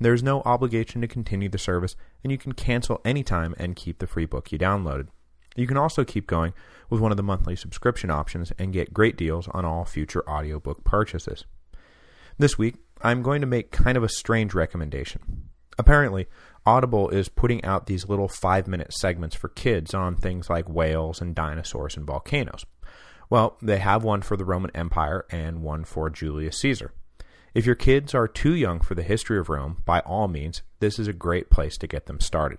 There is no obligation to continue the service, and you can cancel anytime and keep the free book you downloaded. You can also keep going with one of the monthly subscription options and get great deals on all future audiobook purchases. This week, I'm going to make kind of a strange recommendation. Apparently, Audible is putting out these little five-minute segments for kids on things like whales and dinosaurs and volcanoes. Well, they have one for the Roman Empire and one for Julius Caesar. If your kids are too young for the history of Rome, by all means, this is a great place to get them started.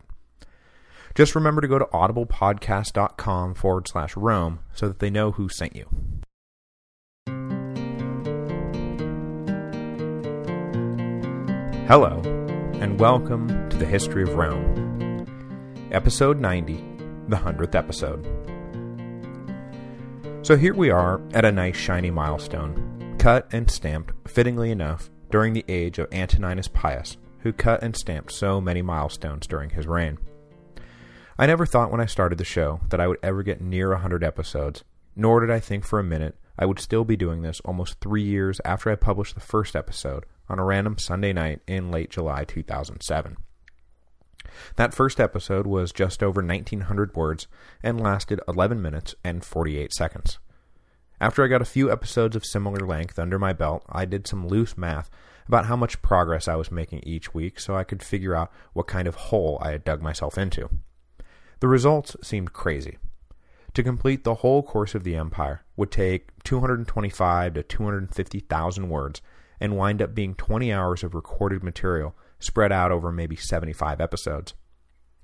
Just remember to go to audiblepodcast.com forward slash Rome so that they know who sent you. Hello, and welcome to the History of Rome. Episode 90, the 100th episode. So here we are at a nice shiny milestone, cut and stamped, fittingly enough, during the age of Antoninus Pius, who cut and stamped so many milestones during his reign. I never thought when I started the show that I would ever get near a 100 episodes, nor did I think for a minute I would still be doing this almost three years after I published the first episode on a random Sunday night in late July 2007. That first episode was just over 1900 words and lasted 11 minutes and 48 seconds. After I got a few episodes of similar length under my belt, I did some loose math about how much progress I was making each week so I could figure out what kind of hole I had dug myself into. The results seemed crazy. To complete the whole course of the Empire would take 225 to 250,000 words and wind up being 20 hours of recorded material spread out over maybe 75 episodes.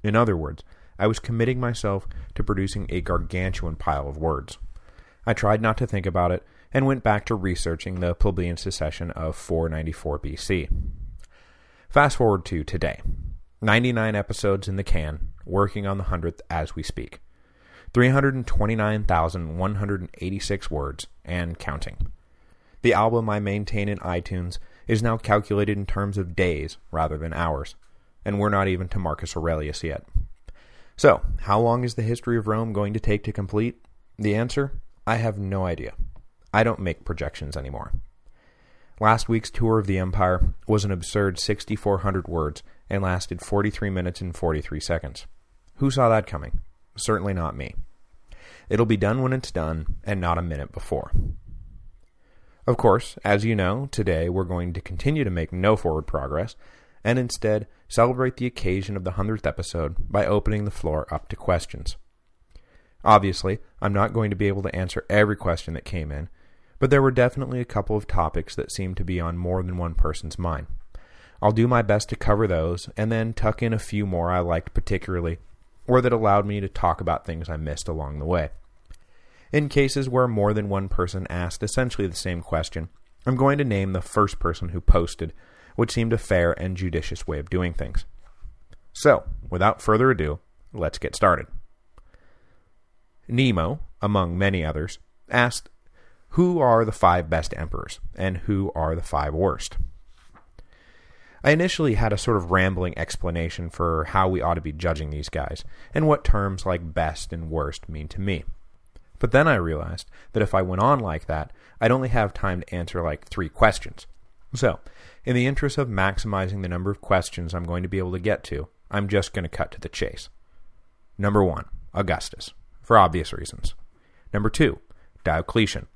In other words, I was committing myself to producing a gargantuan pile of words. I tried not to think about it and went back to researching the plebeian secession of 494 BC. Fast forward to today. 99 episodes in the can, working on the 100th as we speak. 329,186 words, and counting. The album I maintain in iTunes is now calculated in terms of days rather than hours, and we're not even to Marcus Aurelius yet. So, how long is the history of Rome going to take to complete? The answer? I have no idea. I don't make projections anymore. Last week's tour of the Empire was an absurd 6,400 words and lasted 43 minutes and 43 seconds. Who saw that coming? Certainly not me. It'll be done when it's done, and not a minute before. Of course, as you know, today we're going to continue to make no forward progress, and instead celebrate the occasion of the 100th episode by opening the floor up to questions. Obviously, I'm not going to be able to answer every question that came in, but there were definitely a couple of topics that seemed to be on more than one person's mind. I'll do my best to cover those, and then tuck in a few more I liked particularly, or that allowed me to talk about things I missed along the way. In cases where more than one person asked essentially the same question, I'm going to name the first person who posted, which seemed a fair and judicious way of doing things. So, without further ado, let's get started. Nemo, among many others, asked, Who are the five best emperors, and who are the five worst? I initially had a sort of rambling explanation for how we ought to be judging these guys, and what terms like best and worst mean to me. But then I realized that if I went on like that, I'd only have time to answer like three questions. So, in the interest of maximizing the number of questions I'm going to be able to get to, I'm just going to cut to the chase. Number one, Augustus for obvious reasons. Number two, Diocletian,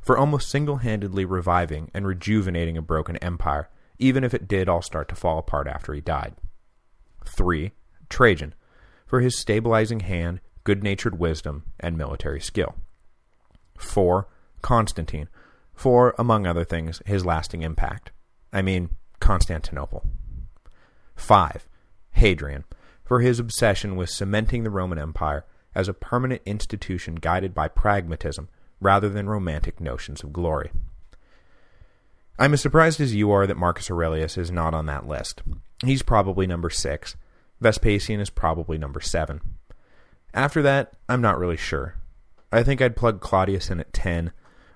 for almost single-handedly reviving and rejuvenating a broken empire, even if it did all start to fall apart after he died. Three, Trajan, for his stabilizing hand, good-natured wisdom, and military skill. Four, Constantine, for, among other things, his lasting impact. I mean, Constantinople. Five, Hadrian, for his obsession with cementing the Roman Empire as a permanent institution guided by pragmatism rather than romantic notions of glory. I'm as surprised as you are that Marcus Aurelius is not on that list. He's probably number six. Vespasian is probably number seven. After that, I'm not really sure. I think I'd plug Claudius in at 10.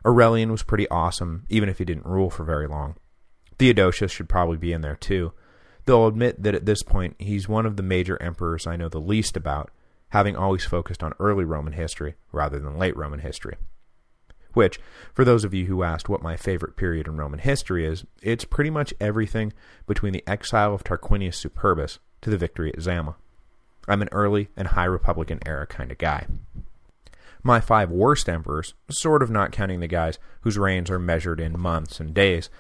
Aurelian was pretty awesome, even if he didn't rule for very long. Theodosius should probably be in there too, though I'll admit that at this point he's one of the major emperors I know the least about, having always focused on early Roman history rather than late Roman history. Which, for those of you who asked what my favorite period in Roman history is, it's pretty much everything between the exile of Tarquinius Superbus to the victory at Zama. I'm an early and high Republican era kind of guy. My five worst emperors, sort of not counting the guys whose reigns are measured in months and days,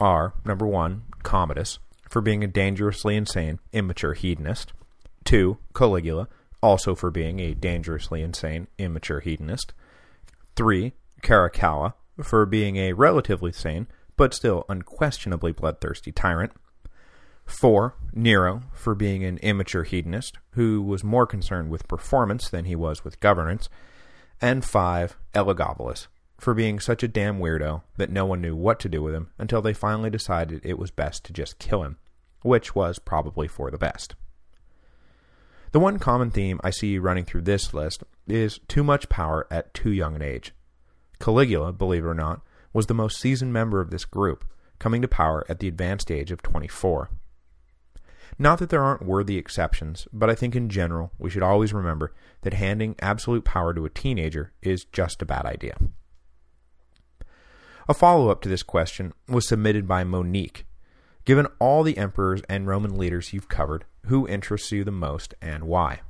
are, number one, Commodus, for being a dangerously insane, immature hedonist. Two, Caligula, also for being a dangerously insane, immature hedonist. Three, Caracalla, for being a relatively sane, but still unquestionably bloodthirsty tyrant. Four, Nero, for being an immature hedonist, who was more concerned with performance than he was with governance. And five, Elagabalus, for being such a damn weirdo that no one knew what to do with him until they finally decided it was best to just kill him, which was probably for the best. The one common theme I see running through this list is too much power at too young an age. Caligula, believe it or not, was the most seasoned member of this group, coming to power at the advanced age of 24. Not that there aren't worthy exceptions, but I think in general we should always remember that handing absolute power to a teenager is just a bad idea. A follow-up to this question was submitted by Monique. Given all the emperors and Roman leaders you've covered, who interests you the most and why?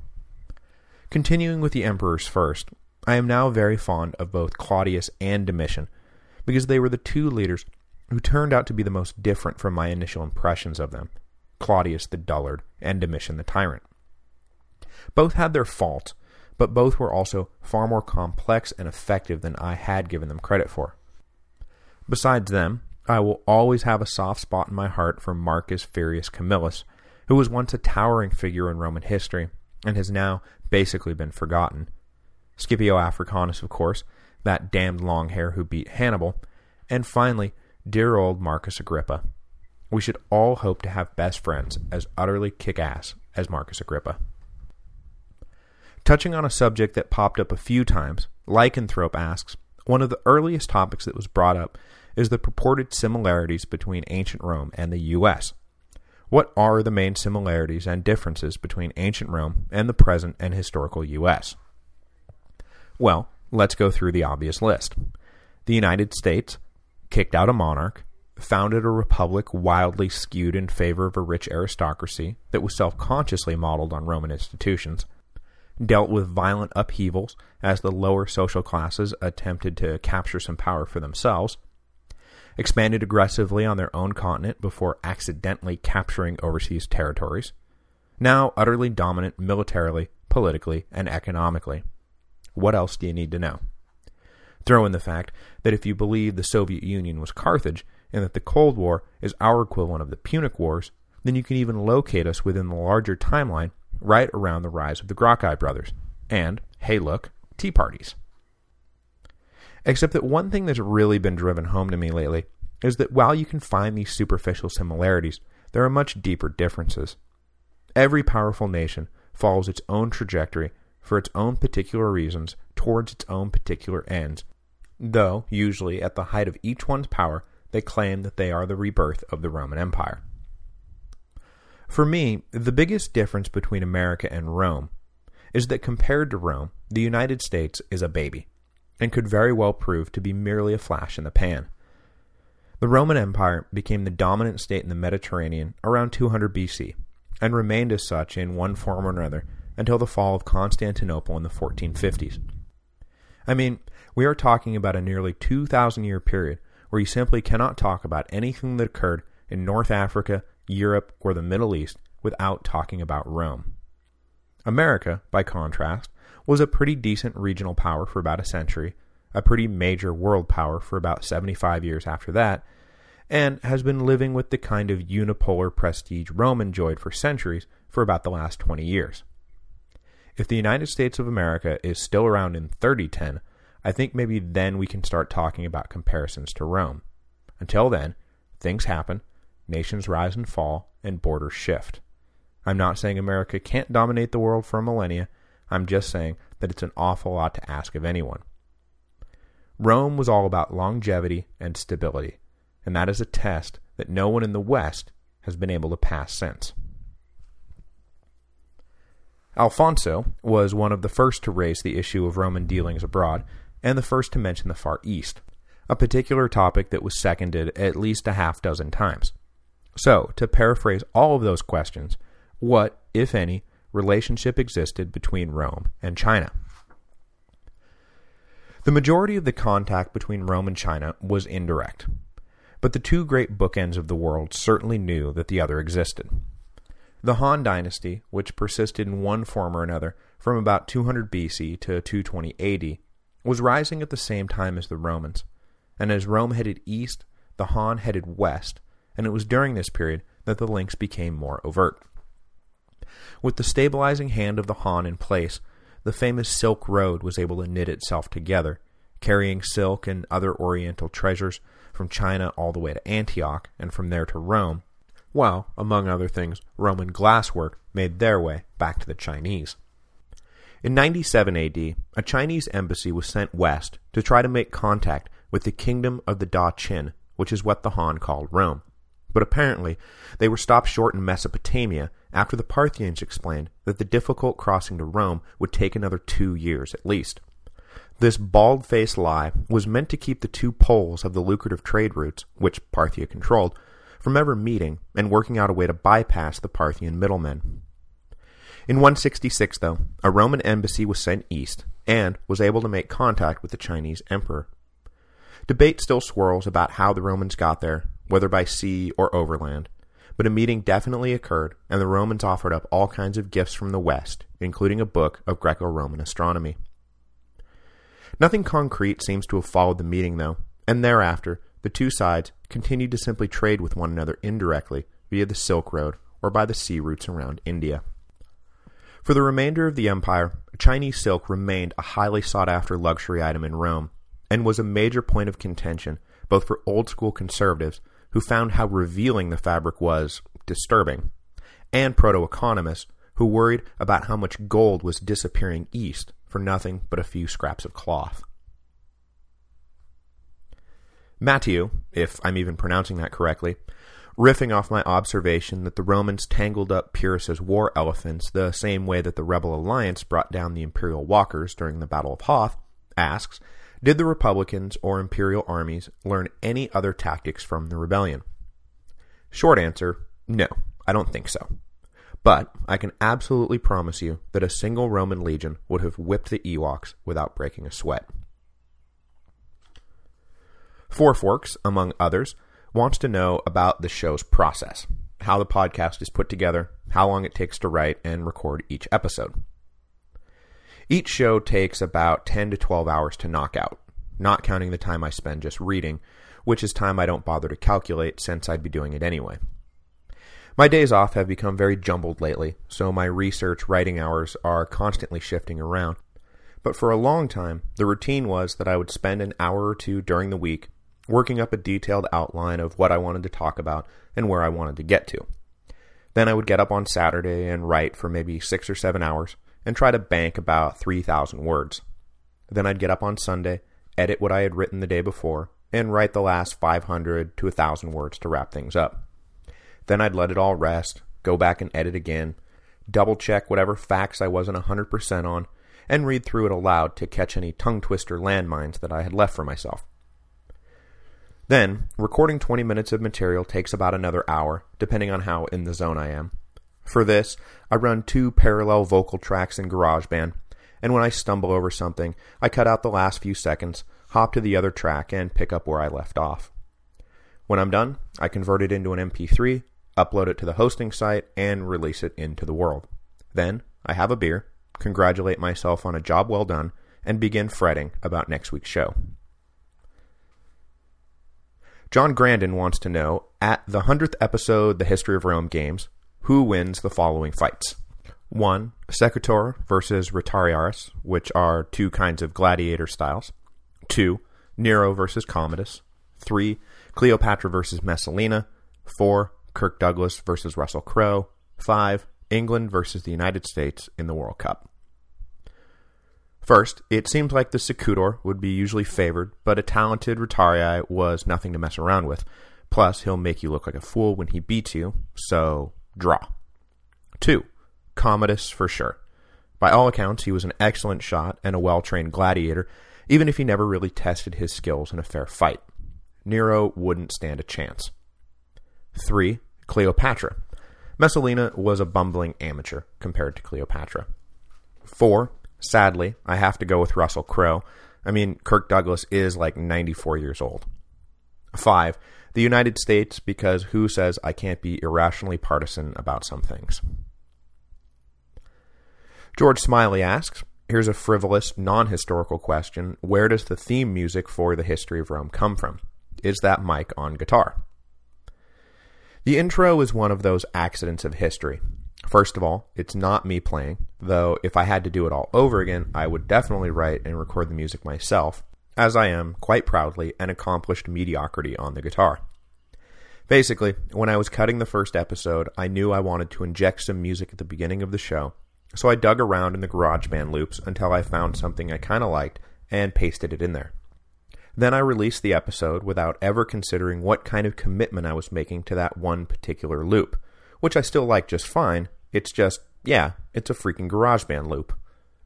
Continuing with the emperors first, I am now very fond of both Claudius and Domitian, because they were the two leaders who turned out to be the most different from my initial impressions of them, Claudius the dullard and Domitian the tyrant. Both had their faults, but both were also far more complex and effective than I had given them credit for. Besides them, I will always have a soft spot in my heart for Marcus Furius Camillus, who was once a towering figure in Roman history, and has now basically been forgotten. Scipio Africanus, of course, that damned long hair who beat Hannibal, and finally, dear old Marcus Agrippa. We should all hope to have best friends as utterly kick-ass as Marcus Agrippa. Touching on a subject that popped up a few times, Lycanthrope asks, one of the earliest topics that was brought up is the purported similarities between ancient Rome and the U.S. What are the main similarities and differences between ancient Rome and the present and historical U.S.? Well, let's go through the obvious list. The United States kicked out a monarch, founded a republic wildly skewed in favor of a rich aristocracy that was self-consciously modeled on Roman institutions, dealt with violent upheavals as the lower social classes attempted to capture some power for themselves, expanded aggressively on their own continent before accidentally capturing overseas territories, now utterly dominant militarily, politically, and economically. What else do you need to know? Throw in the fact that if you believe the Soviet Union was Carthage, and that the Cold War is our equivalent of the Punic Wars, then you can even locate us within the larger timeline right around the rise of the Gracchi brothers, and, hey look, tea parties. Except that one thing that's really been driven home to me lately is that while you can find these superficial similarities, there are much deeper differences. Every powerful nation follows its own trajectory for its own particular reasons towards its own particular ends, though, usually at the height of each one's power, they claim that they are the rebirth of the Roman Empire. For me, the biggest difference between America and Rome is that compared to Rome, the United States is a baby and could very well prove to be merely a flash in the pan. The Roman Empire became the dominant state in the Mediterranean around 200 BC, and remained as such in one form or another until the fall of Constantinople in the 1450s. I mean, we are talking about a nearly 2,000-year period where you simply cannot talk about anything that occurred in North Africa, Europe, or the Middle East without talking about Rome. America, by contrast, was a pretty decent regional power for about a century, a pretty major world power for about 75 years after that, and has been living with the kind of unipolar prestige Rome enjoyed for centuries for about the last 20 years. If the United States of America is still around in 3010, I think maybe then we can start talking about comparisons to Rome. Until then, things happen, nations rise and fall, and borders shift. I'm not saying America can't dominate the world for a millennia, I'm just saying that it's an awful lot to ask of anyone. Rome was all about longevity and stability, and that is a test that no one in the West has been able to pass since. Alfonso was one of the first to raise the issue of Roman dealings abroad, and the first to mention the Far East, a particular topic that was seconded at least a half dozen times. So, to paraphrase all of those questions, what, if any, relationship existed between Rome and China? The majority of the contact between Rome and China was indirect, but the two great bookends of the world certainly knew that the other existed. The Han dynasty, which persisted in one form or another from about 200 BC to 220 AD, was rising at the same time as the Romans, and as Rome headed east, the Han headed west, and it was during this period that the links became more overt. With the stabilizing hand of the Han in place, the famous Silk Road was able to knit itself together, carrying silk and other oriental treasures from China all the way to Antioch, and from there to Rome, while, among other things, Roman glasswork made their way back to the Chinese. In 97 AD, a Chinese embassy was sent west to try to make contact with the kingdom of the Da Qin, which is what the Han called Rome. But apparently, they were stopped short in Mesopotamia after the Parthians explained that the difficult crossing to Rome would take another two years at least. This bald-faced lie was meant to keep the two poles of the lucrative trade routes, which Parthia controlled, from ever meeting and working out a way to bypass the Parthian middlemen. In 166, though, a Roman embassy was sent east and was able to make contact with the Chinese emperor. Debate still swirls about how the Romans got there, whether by sea or overland, but a meeting definitely occurred, and the Romans offered up all kinds of gifts from the west, including a book of Greco-Roman astronomy. Nothing concrete seems to have followed the meeting, though, and thereafter, the two sides continued to simply trade with one another indirectly via the Silk Road or by the sea routes around India. For the remainder of the empire, Chinese silk remained a highly sought-after luxury item in Rome, and was a major point of contention both for old-school conservatives who found how revealing the fabric was disturbing, and proto-economists who worried about how much gold was disappearing east for nothing but a few scraps of cloth. Matthew, if I'm even pronouncing that correctly, riffing off my observation that the Romans tangled up Pyrrhus's war elephants the same way that the Rebel Alliance brought down the Imperial Walkers during the Battle of Hoth, asks, did the Republicans or Imperial armies learn any other tactics from the rebellion? Short answer, no, I don't think so. But I can absolutely promise you that a single Roman legion would have whipped the Ewoks without breaking a sweat. Four Forks, among others, wants to know about the show's process, how the podcast is put together, how long it takes to write and record each episode. Each show takes about 10 to 12 hours to knock out, not counting the time I spend just reading, which is time I don't bother to calculate since I'd be doing it anyway. My days off have become very jumbled lately, so my research writing hours are constantly shifting around. But for a long time, the routine was that I would spend an hour or two during the week working up a detailed outline of what I wanted to talk about and where I wanted to get to. Then I would get up on Saturday and write for maybe six or seven hours and try to bank about 3,000 words. Then I'd get up on Sunday, edit what I had written the day before, and write the last 500 to 1,000 words to wrap things up. Then I'd let it all rest, go back and edit again, double check whatever facts I wasn't 100% on, and read through it aloud to catch any tongue twister landmines that I had left for myself. Then, recording 20 minutes of material takes about another hour, depending on how in the zone I am. For this, I run two parallel vocal tracks in GarageBand, and when I stumble over something, I cut out the last few seconds, hop to the other track, and pick up where I left off. When I'm done, I convert it into an MP3, upload it to the hosting site, and release it into the world. Then, I have a beer, congratulate myself on a job well done, and begin fretting about next week's show. John Grandin wants to know, at the 100th episode, The History of Rome Games, who wins the following fights? 1. Secutor versus Retiarius, which are two kinds of gladiator styles. 2. Nero versus Commodus. 3. Cleopatra versus Messalina. 4. Kirk Douglas versus Russell Crowe. 5. England versus the United States in the World Cup. First, it seems like the Secutor would be usually favored, but a talented Retarii was nothing to mess around with. Plus, he'll make you look like a fool when he beats you, so draw. 2. Commodus for sure. By all accounts, he was an excellent shot and a well-trained gladiator, even if he never really tested his skills in a fair fight. Nero wouldn't stand a chance. 3. Cleopatra. Messalina was a bumbling amateur compared to Cleopatra. 4. Sadly, I have to go with Russell Crowe. I mean, Kirk Douglas is like 94 years old. 5. The United States, because who says I can't be irrationally partisan about some things? George Smiley asks, here's a frivolous, non-historical question. Where does the theme music for the history of Rome come from? Is that Mike on guitar? The intro is one of those accidents of history. First of all, it's not me playing, though if I had to do it all over again, I would definitely write and record the music myself, as I am, quite proudly, an accomplished mediocrity on the guitar. Basically, when I was cutting the first episode, I knew I wanted to inject some music at the beginning of the show, so I dug around in the GarageBand loops until I found something I kind of liked and pasted it in there. Then I released the episode without ever considering what kind of commitment I was making to that one particular loop, which I still like just fine, it's just, yeah, it's a freaking GarageBand loop.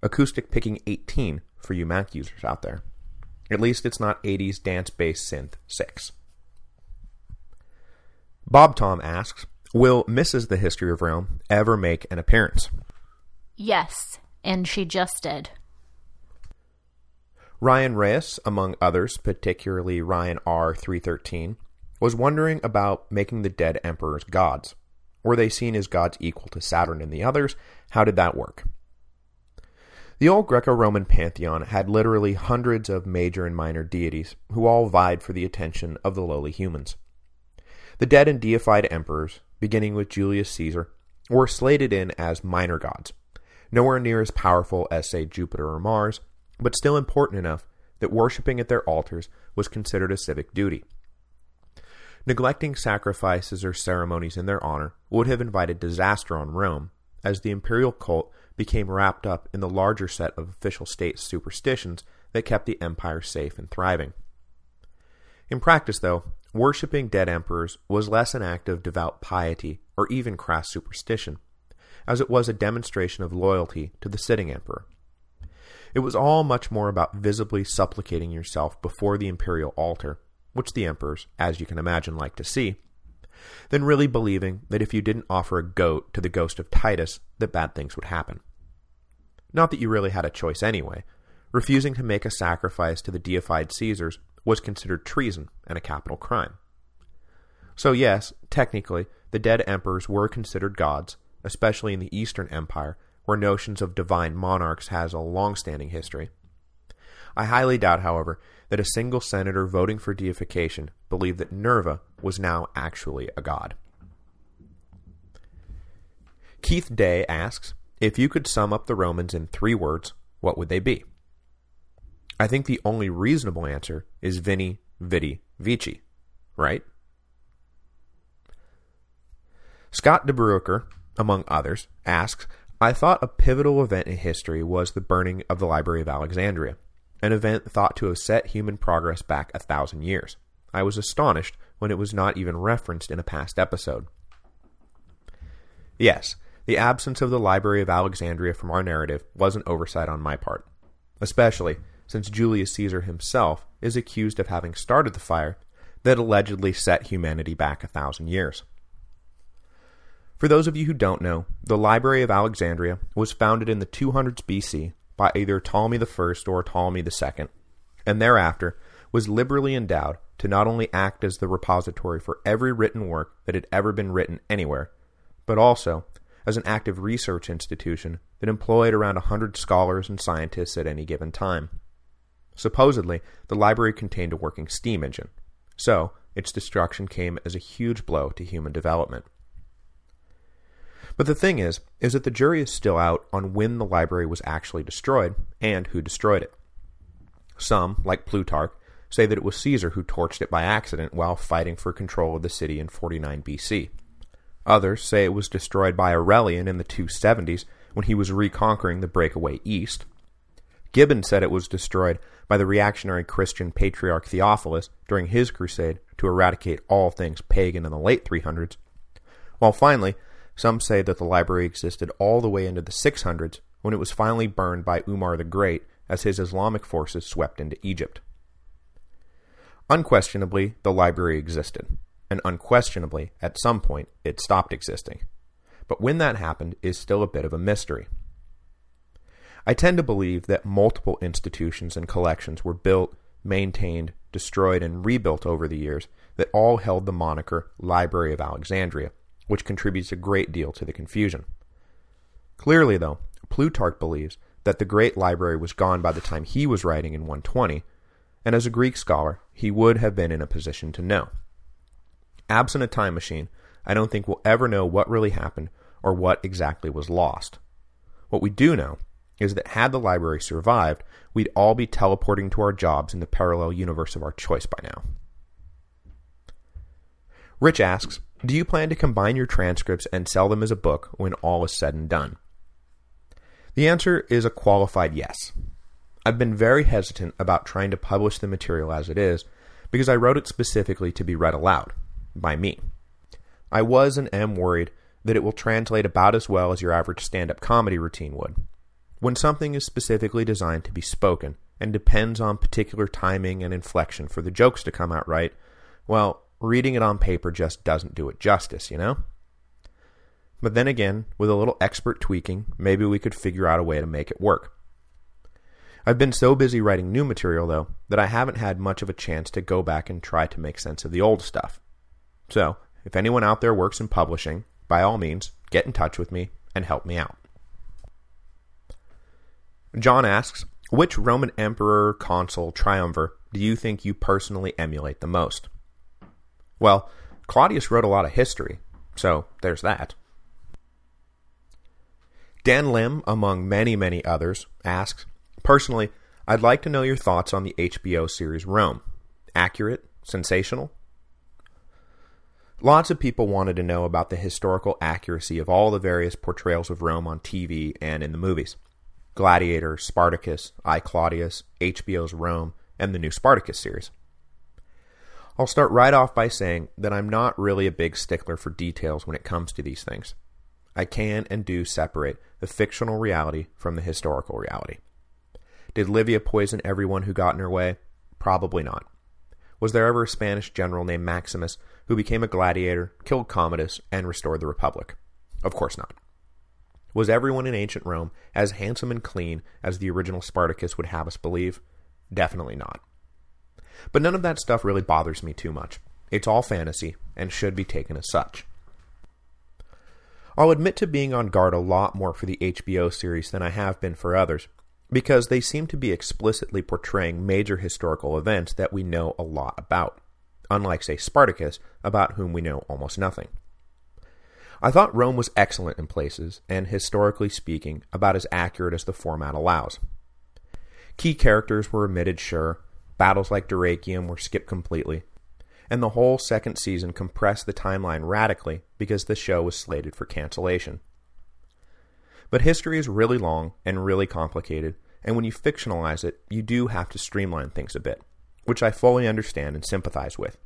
Acoustic picking 18 for you Mac users out there. At least it's not 80s dance-based synth 6. Bob Tom asks, Will Mrs. The History of Rome ever make an appearance? Yes, and she just did. Ryan Reyes, among others, particularly Ryan R313, was wondering about making the dead emperors gods. Were they seen as gods equal to Saturn and the others? How did that work? The old Greco-Roman pantheon had literally hundreds of major and minor deities who all vied for the attention of the lowly humans. The dead and deified emperors, beginning with Julius Caesar, were slated in as minor gods, nowhere near as powerful as, say, Jupiter or Mars, but still important enough that worshipping at their altars was considered a civic duty. Neglecting sacrifices or ceremonies in their honor would have invited disaster on Rome, as the imperial cult became wrapped up in the larger set of official state superstitions that kept the empire safe and thriving. In practice, though, worshipping dead emperors was less an act of devout piety or even crass superstition, as it was a demonstration of loyalty to the sitting emperor. It was all much more about visibly supplicating yourself before the imperial altar which the emperors, as you can imagine, like to see, than really believing that if you didn't offer a goat to the ghost of Titus, that bad things would happen. Not that you really had a choice anyway. Refusing to make a sacrifice to the deified Caesars was considered treason and a capital crime. So yes, technically, the dead emperors were considered gods, especially in the Eastern Empire, where notions of divine monarchs has a long-standing history. I highly doubt, however, that a single senator voting for deification believed that Nerva was now actually a god. Keith Day asks, if you could sum up the Romans in three words, what would they be? I think the only reasonable answer is Veni, Vidi, Vici, right? Scott DeBrucker, among others, asks, I thought a pivotal event in history was the burning of the Library of Alexandria an event thought to have set human progress back a thousand years. I was astonished when it was not even referenced in a past episode. Yes, the absence of the Library of Alexandria from our narrative was an oversight on my part, especially since Julius Caesar himself is accused of having started the fire that allegedly set humanity back a thousand years. For those of you who don't know, the Library of Alexandria was founded in the 200s BC by either Ptolemy I or Ptolemy II, and thereafter was liberally endowed to not only act as the repository for every written work that had ever been written anywhere, but also as an active research institution that employed around a 100 scholars and scientists at any given time. Supposedly, the library contained a working steam engine, so its destruction came as a huge blow to human development. But the thing is, is that the jury is still out on when the library was actually destroyed and who destroyed it. Some, like Plutarch, say that it was Caesar who torched it by accident while fighting for control of the city in 49 BC. Others say it was destroyed by Aurelian in the 270s when he was reconquering the breakaway east. Gibbon said it was destroyed by the reactionary Christian patriarch Theophilus during his crusade to eradicate all things pagan in the late 300s, while finally, some say that the library existed all the way into the 600s when it was finally burned by Umar the Great as his Islamic forces swept into Egypt. Unquestionably, the library existed, and unquestionably, at some point, it stopped existing. But when that happened is still a bit of a mystery. I tend to believe that multiple institutions and collections were built, maintained, destroyed, and rebuilt over the years that all held the moniker Library of Alexandria, which contributes a great deal to the confusion. Clearly, though, Plutarch believes that the great library was gone by the time he was writing in 120, and as a Greek scholar, he would have been in a position to know. Absent a time machine, I don't think we'll ever know what really happened or what exactly was lost. What we do know is that had the library survived, we'd all be teleporting to our jobs in the parallel universe of our choice by now. Rich asks, do you plan to combine your transcripts and sell them as a book when all is said and done? The answer is a qualified yes. I've been very hesitant about trying to publish the material as it is because I wrote it specifically to be read aloud, by me. I was and am worried that it will translate about as well as your average stand-up comedy routine would. When something is specifically designed to be spoken and depends on particular timing and inflection for the jokes to come out right, well, reading it on paper just doesn't do it justice, you know? But then again, with a little expert tweaking, maybe we could figure out a way to make it work. I've been so busy writing new material, though, that I haven't had much of a chance to go back and try to make sense of the old stuff. So, if anyone out there works in publishing, by all means, get in touch with me and help me out. John asks, which Roman emperor, consul, triumvir do you think you personally emulate the most? Well, Claudius wrote a lot of history, so there's that. Dan Lim, among many, many others, asks, Personally, I'd like to know your thoughts on the HBO series Rome. Accurate? Sensational? Lots of people wanted to know about the historical accuracy of all the various portrayals of Rome on TV and in the movies. Gladiator, Spartacus, I, Claudius, HBO's Rome, and the new Spartacus series. I'll start right off by saying that I'm not really a big stickler for details when it comes to these things. I can and do separate the fictional reality from the historical reality. Did Livia poison everyone who got in her way? Probably not. Was there ever a Spanish general named Maximus who became a gladiator, killed Commodus, and restored the Republic? Of course not. Was everyone in ancient Rome as handsome and clean as the original Spartacus would have us believe? Definitely not. But none of that stuff really bothers me too much. It's all fantasy, and should be taken as such. I'll admit to being on guard a lot more for the HBO series than I have been for others, because they seem to be explicitly portraying major historical events that we know a lot about, unlike, say, Spartacus, about whom we know almost nothing. I thought Rome was excellent in places, and historically speaking, about as accurate as the format allows. Key characters were omitted, sure, battles like Dyrrhachium were skipped completely, and the whole second season compressed the timeline radically because the show was slated for cancellation. But history is really long and really complicated, and when you fictionalize it, you do have to streamline things a bit, which I fully understand and sympathize with.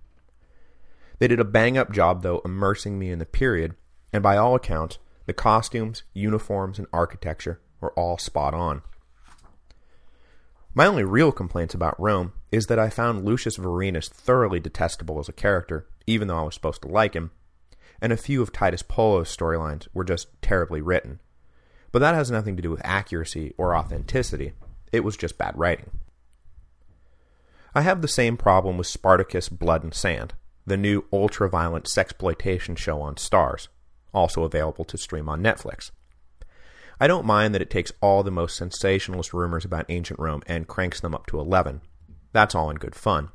They did a bang-up job, though, immersing me in the period, and by all accounts, the costumes, uniforms, and architecture were all spot on. My only real complaints about Rome is that I found Lucius Vorenus thoroughly detestable as a character, even though I was supposed to like him, and a few of Titus Polo's storylines were just terribly written. But that has nothing to do with accuracy or authenticity. It was just bad writing. I have the same problem with Spartacus Blood and Sand, the new ultra-violent sexploitation show on Starz, also available to stream on Netflix. I don't mind that it takes all the most sensationalist rumors about ancient Rome and cranks them up to 11. That's all in good fun.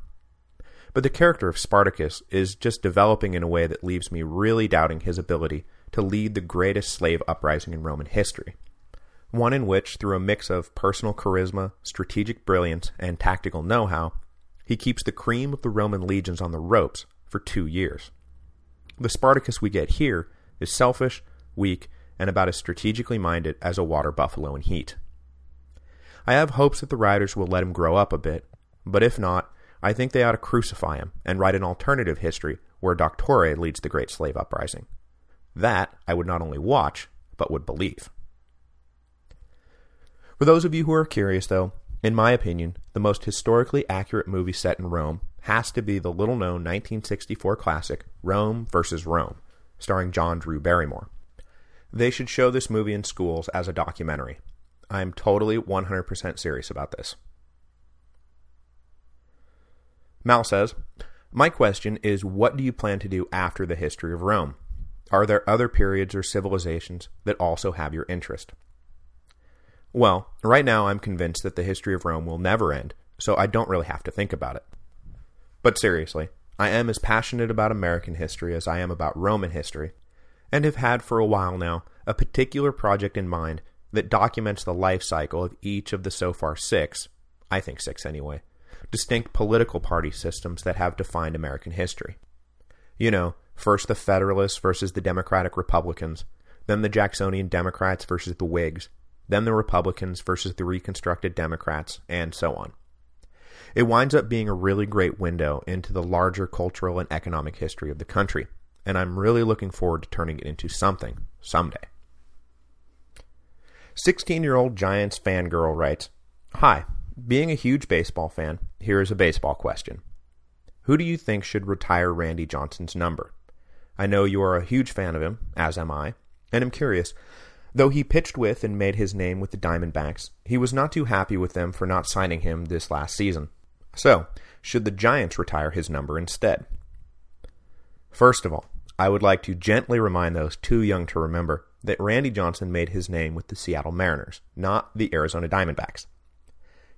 But the character of Spartacus is just developing in a way that leaves me really doubting his ability to lead the greatest slave uprising in Roman history. One in which, through a mix of personal charisma, strategic brilliance, and tactical know-how, he keeps the cream of the Roman legions on the ropes for two years. The Spartacus we get here is selfish, weak, and about as strategically minded as a water buffalo in heat. I have hopes that the writers will let him grow up a bit, but if not, I think they ought to crucify him and write an alternative history where Doctore leads the Great Slave Uprising. That I would not only watch, but would believe. For those of you who are curious, though, in my opinion, the most historically accurate movie set in Rome has to be the little-known 1964 classic Rome vs. Rome, starring John Drew Barrymore. They should show this movie in schools as a documentary. I'm totally 100% serious about this. Mal says, My question is what do you plan to do after the history of Rome? Are there other periods or civilizations that also have your interest? Well, right now I'm convinced that the history of Rome will never end, so I don't really have to think about it. But seriously, I am as passionate about American history as I am about Roman history, and have had for a while now a particular project in mind that documents the life cycle of each of the so far six, I think six anyway, distinct political party systems that have defined American history. You know, first the Federalists versus the Democratic Republicans, then the Jacksonian Democrats versus the Whigs, then the Republicans versus the Reconstructed Democrats, and so on. It winds up being a really great window into the larger cultural and economic history of the country, and I'm really looking forward to turning it into something someday. 16-year-old Giants fangirl writes, Hi, being a huge baseball fan, here is a baseball question. Who do you think should retire Randy Johnson's number? I know you are a huge fan of him, as am I, and am curious, Though he pitched with and made his name with the Diamondbacks, he was not too happy with them for not signing him this last season. So, should the Giants retire his number instead? First of all, I would like to gently remind those too young to remember that Randy Johnson made his name with the Seattle Mariners, not the Arizona Diamondbacks.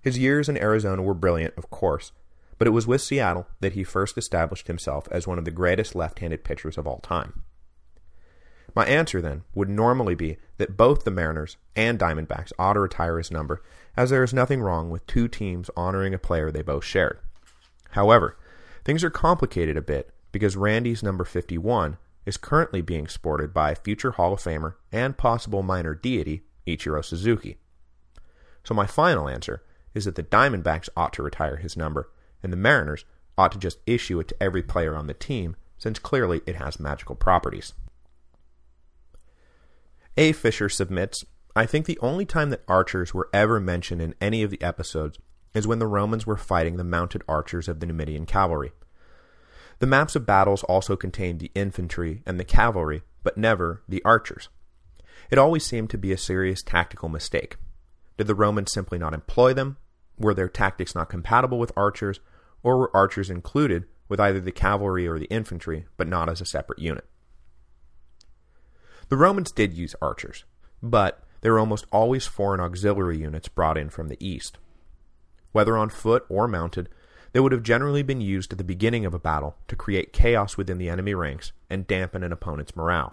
His years in Arizona were brilliant, of course, but it was with Seattle that he first established himself as one of the greatest left-handed pitchers of all time. My answer, then, would normally be that both the Mariners and Diamondbacks ought to retire his number, as there is nothing wrong with two teams honoring a player they both shared. However, things are complicated a bit because Randy's number 51 is currently being sported by future Hall of Famer and possible minor deity Ichiro Suzuki. So my final answer is that the Diamondbacks ought to retire his number, and the Mariners ought to just issue it to every player on the team, since clearly it has magical properties. A. Fisher submits, I think the only time that archers were ever mentioned in any of the episodes is when the Romans were fighting the mounted archers of the Numidian cavalry. The maps of battles also contained the infantry and the cavalry, but never the archers. It always seemed to be a serious tactical mistake. Did the Romans simply not employ them? Were their tactics not compatible with archers? Or were archers included with either the cavalry or the infantry, but not as a separate unit? The Romans did use archers, but they were almost always foreign auxiliary units brought in from the east. Whether on foot or mounted, they would have generally been used at the beginning of a battle to create chaos within the enemy ranks and dampen an opponent's morale.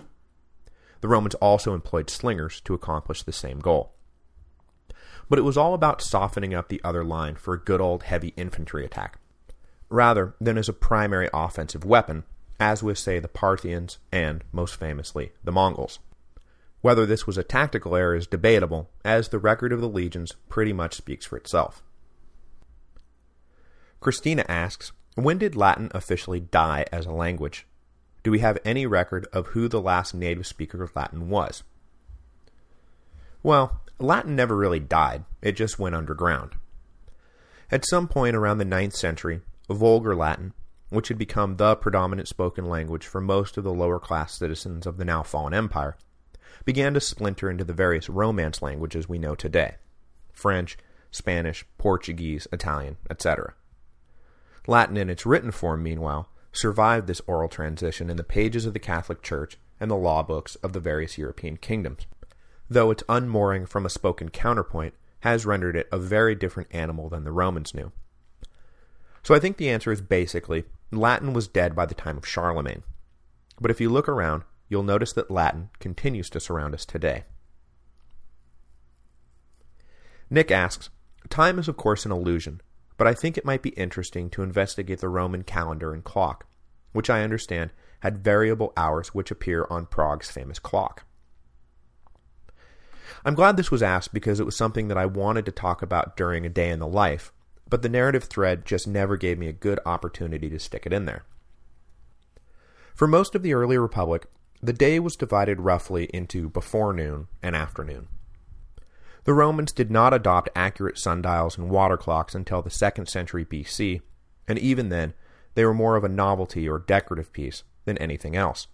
The Romans also employed slingers to accomplish the same goal. But it was all about softening up the other line for a good old heavy infantry attack, rather than as a primary offensive weapon as with, say, the Parthians and, most famously, the Mongols. Whether this was a tactical error is debatable, as the record of the legions pretty much speaks for itself. Christina asks, when did Latin officially die as a language? Do we have any record of who the last native speaker of Latin was? Well, Latin never really died, it just went underground. At some point around the 9th century, Vulgar Latin, which had become the predominant spoken language for most of the lower-class citizens of the now-fallen empire, began to splinter into the various Romance languages we know today French, Spanish, Portuguese, Italian, etc. Latin in its written form, meanwhile, survived this oral transition in the pages of the Catholic Church and the law books of the various European kingdoms, though its unmooring from a spoken counterpoint has rendered it a very different animal than the Romans knew. So I think the answer is basically Latin was dead by the time of Charlemagne. But if you look around, you'll notice that Latin continues to surround us today. Nick asks, Time is of course an illusion, but I think it might be interesting to investigate the Roman calendar and clock, which I understand had variable hours which appear on Prague's famous clock. I'm glad this was asked because it was something that I wanted to talk about during a day in the life, but the narrative thread just never gave me a good opportunity to stick it in there. For most of the early Republic, the day was divided roughly into before noon and afternoon. The Romans did not adopt accurate sundials and water clocks until the 2nd century BC, and even then, they were more of a novelty or decorative piece than anything else.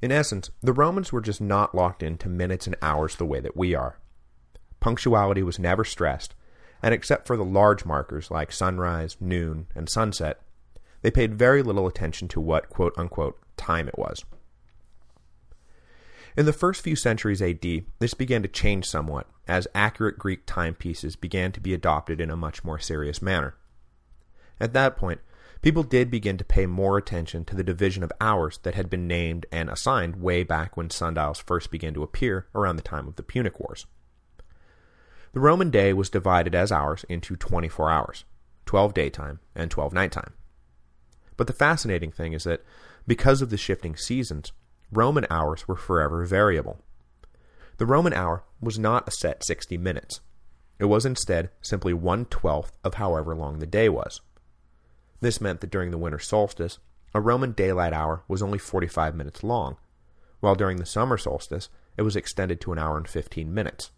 In essence, the Romans were just not locked into minutes and hours the way that we are. Punctuality was never stressed, and except for the large markers like sunrise, noon, and sunset, they paid very little attention to what quote-unquote time it was. In the first few centuries AD, this began to change somewhat, as accurate Greek timepieces began to be adopted in a much more serious manner. At that point, people did begin to pay more attention to the division of hours that had been named and assigned way back when sundials first began to appear around the time of the Punic Wars. The Roman day was divided as hours into 24 hours, 12 daytime and 12 nighttime. But the fascinating thing is that, because of the shifting seasons, Roman hours were forever variable. The Roman hour was not a set 60 minutes. It was instead simply one-twelfth of however long the day was. This meant that during the winter solstice, a Roman daylight hour was only 45 minutes long, while during the summer solstice, it was extended to an hour and 15 minutes.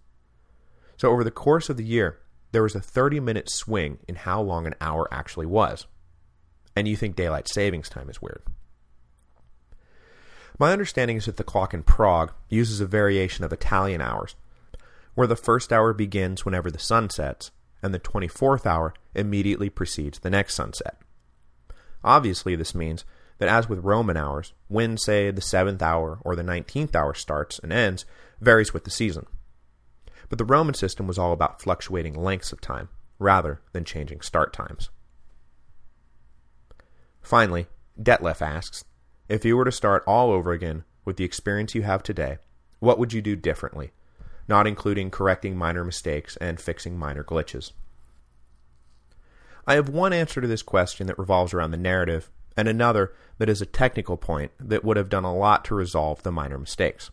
So over the course of the year, there was a 30-minute swing in how long an hour actually was. And you think daylight savings time is weird. My understanding is that the clock in Prague uses a variation of Italian hours, where the first hour begins whenever the sun sets, and the 24th hour immediately precedes the next sunset. Obviously, this means that as with Roman hours, when, say, the 7th hour or the 19th hour starts and ends varies with the season. But the Roman system was all about fluctuating lengths of time, rather than changing start times. Finally, Detlef asks, if you were to start all over again with the experience you have today, what would you do differently, not including correcting minor mistakes and fixing minor glitches? I have one answer to this question that revolves around the narrative, and another that is a technical point that would have done a lot to resolve the minor mistakes.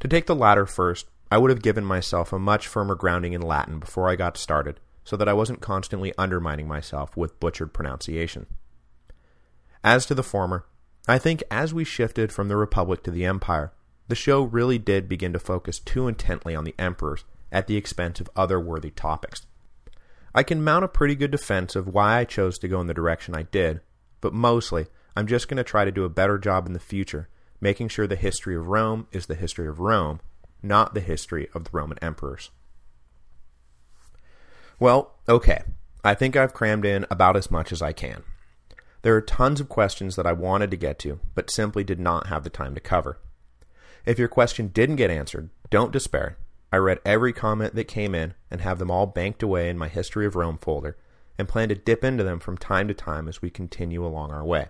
To take the latter first, I would have given myself a much firmer grounding in Latin before I got started, so that I wasn't constantly undermining myself with butchered pronunciation. As to the former, I think as we shifted from the Republic to the Empire, the show really did begin to focus too intently on the emperors at the expense of other worthy topics. I can mount a pretty good defense of why I chose to go in the direction I did, but mostly, I'm just going to try to do a better job in the future, making sure the history of Rome is the history of Rome, not the history of the Roman emperors. Well, okay. I think I've crammed in about as much as I can. There are tons of questions that I wanted to get to, but simply did not have the time to cover. If your question didn't get answered, don't despair. I read every comment that came in and have them all banked away in my History of Rome folder and plan to dip into them from time to time as we continue along our way.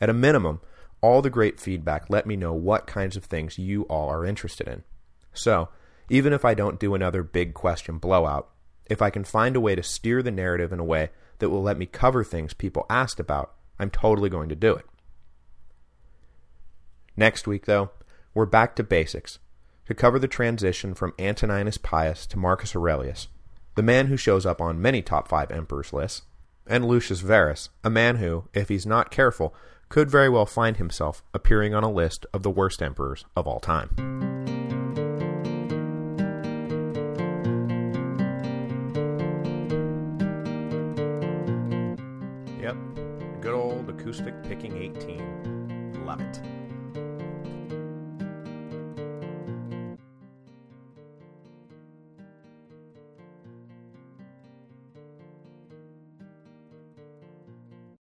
At a minimum, all the great feedback let me know what kinds of things you all are interested in. So, even if I don't do another big question blowout, if I can find a way to steer the narrative in a way that will let me cover things people asked about, I'm totally going to do it. Next week, though, we're back to basics, to cover the transition from Antoninus Pius to Marcus Aurelius, the man who shows up on many top five emperors lists, and Lucius Verus, a man who, if he's not careful, could very well find himself appearing on a list of the worst emperors of all time. Acoustic picking 18. Love it.